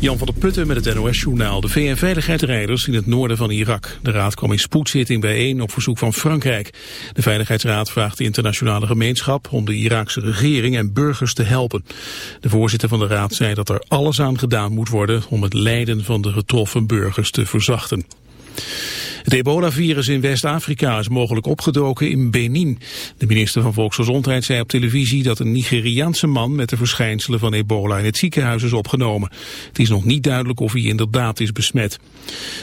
Jan van der Putten met het NOS-journaal. De VN-veiligheidsrijders in het noorden van Irak. De raad kwam in spoedzitting bijeen op verzoek van Frankrijk. De Veiligheidsraad vraagt de internationale gemeenschap om de Iraakse regering en burgers te helpen. De voorzitter van de raad zei dat er alles aan gedaan moet worden om het lijden van de getroffen burgers te verzachten. Het ebola-virus in West-Afrika is mogelijk opgedoken in Benin. De minister van Volksgezondheid zei op televisie dat een Nigeriaanse man met de verschijnselen van ebola in het ziekenhuis is opgenomen. Het is nog niet duidelijk of hij inderdaad is besmet.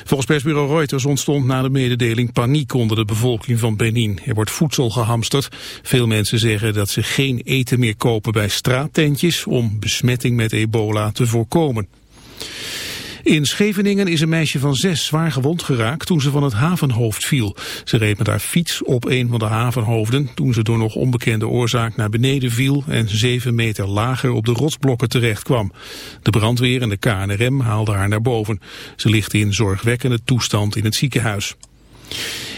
Volgens persbureau Reuters ontstond na de mededeling paniek onder de bevolking van Benin. Er wordt voedsel gehamsterd. Veel mensen zeggen dat ze geen eten meer kopen bij straattentjes om besmetting met ebola te voorkomen. In Scheveningen is een meisje van zes zwaar gewond geraakt toen ze van het havenhoofd viel. Ze reed met haar fiets op een van de havenhoofden toen ze door nog onbekende oorzaak naar beneden viel en zeven meter lager op de rotsblokken terecht kwam. De brandweer en de KNRM haalden haar naar boven. Ze ligt in zorgwekkende toestand in het ziekenhuis.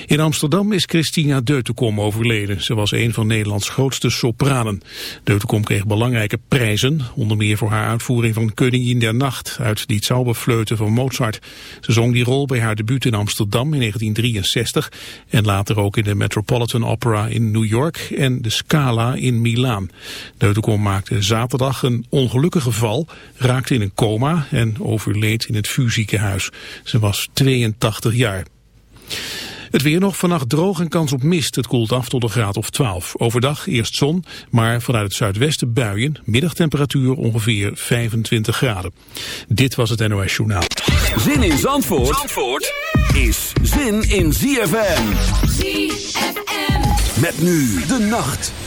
In Amsterdam is Christina Deutekom overleden. Ze was een van Nederlands grootste sopranen. Deutekom kreeg belangrijke prijzen, onder meer voor haar uitvoering van Koningin der Nacht uit Die Zauberfleuten van Mozart. Ze zong die rol bij haar debuut in Amsterdam in 1963 en later ook in de Metropolitan Opera in New York en de Scala in Milaan. Deutekom maakte zaterdag een ongelukkige val, raakte in een coma en overleed in het vuurziekenhuis. Ze was 82 jaar. Het weer nog vannacht droog en kans op mist. Het koelt af tot een graad of 12. Overdag eerst zon, maar vanuit het zuidwesten buien. Middagtemperatuur ongeveer 25 graden. Dit was het NOS Journaal. Zin in Zandvoort, Zandvoort is zin in ZFM. ZFM. Met nu de nacht.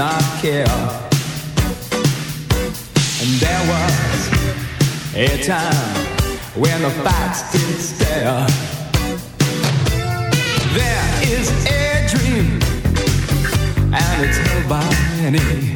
Not care. And there was a time when the facts didn't stare. There is a dream, and it's held by many.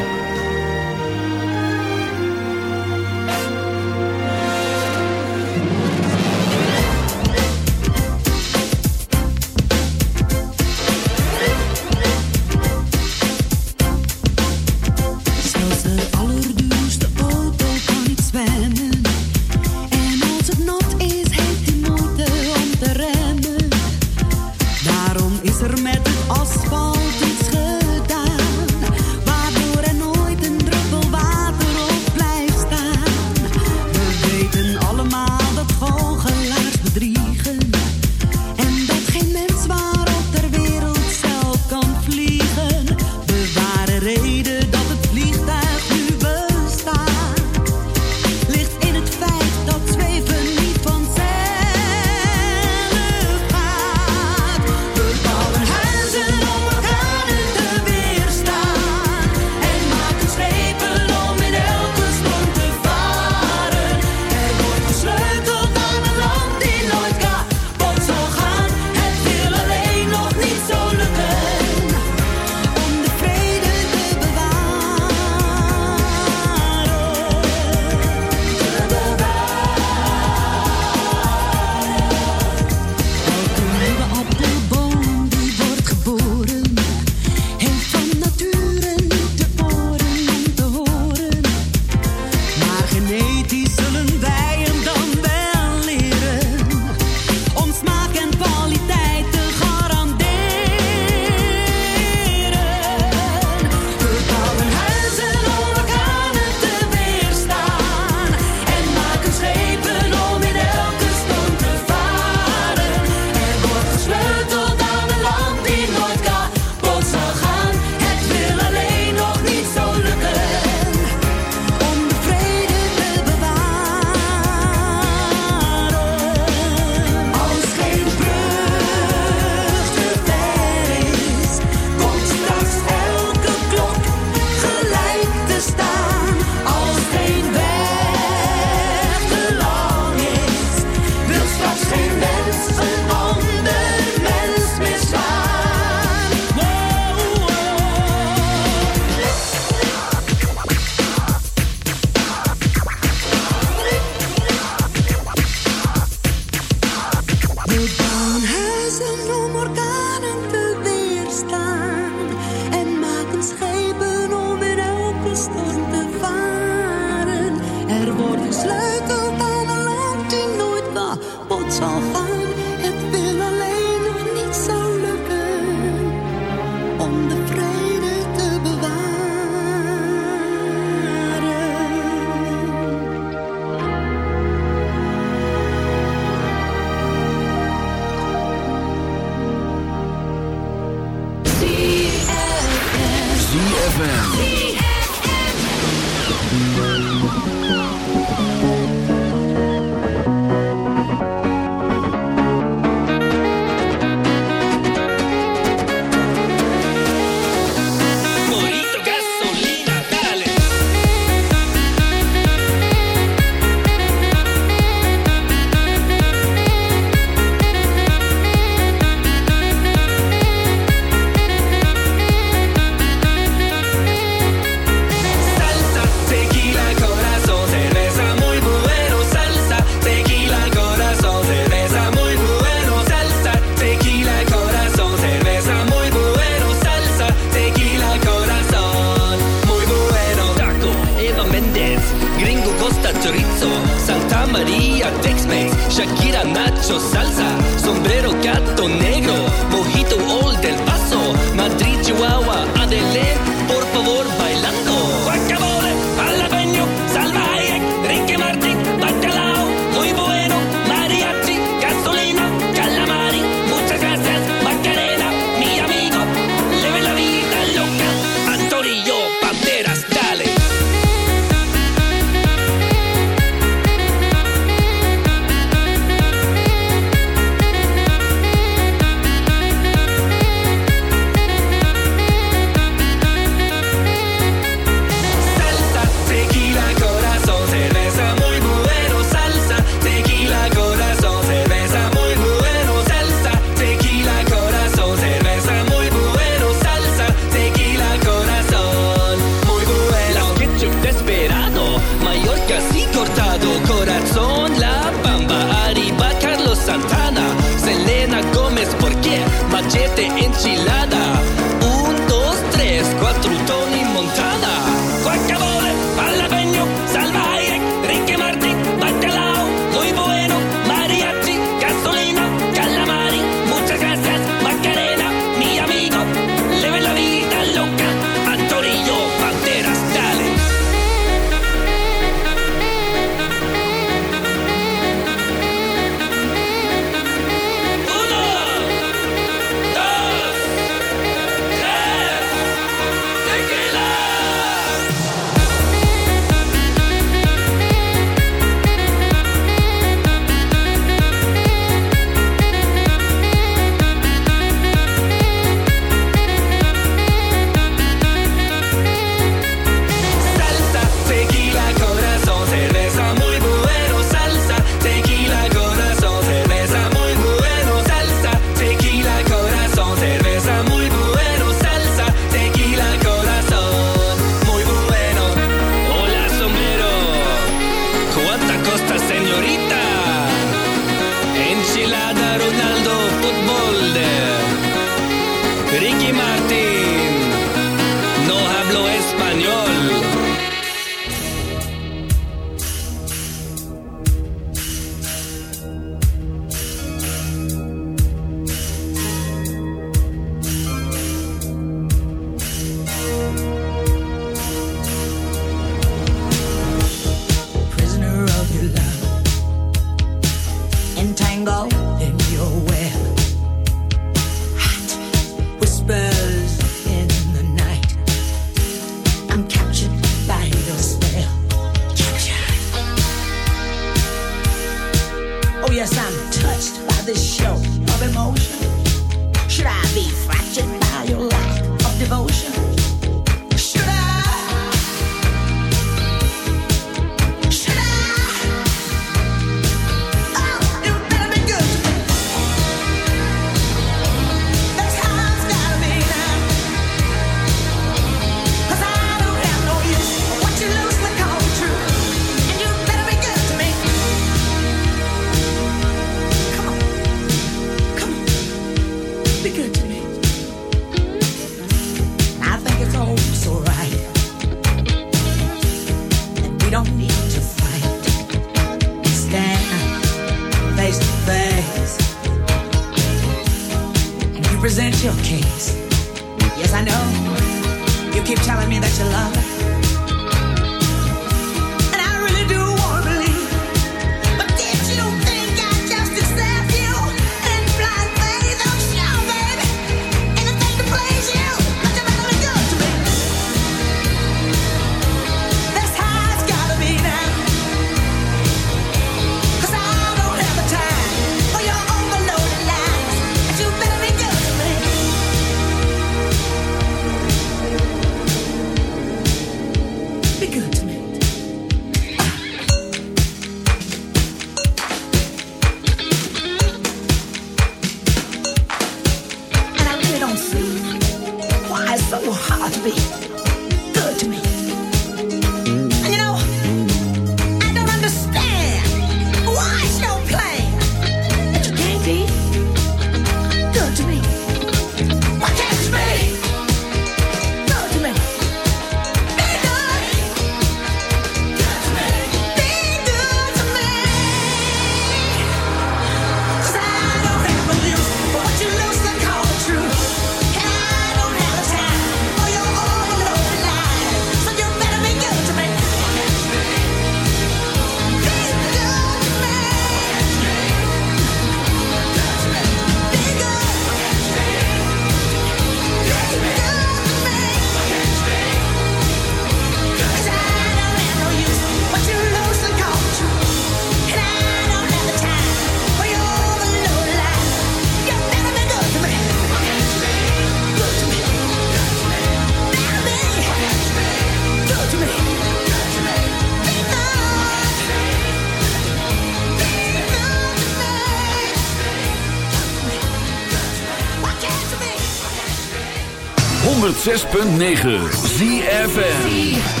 106.9 ZFM.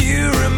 You remember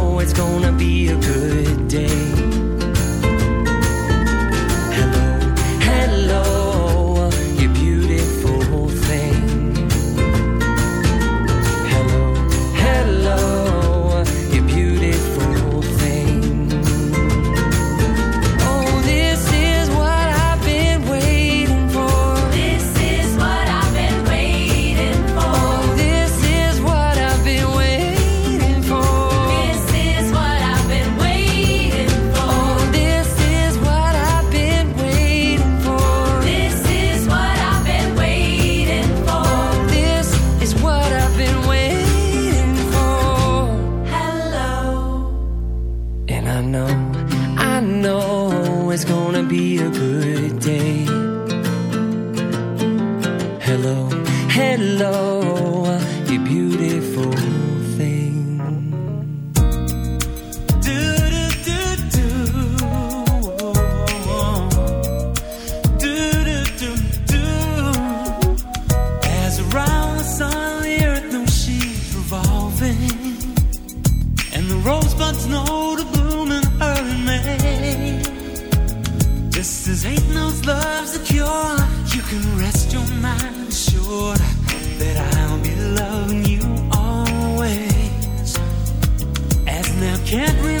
it's gonna be a good can't remember.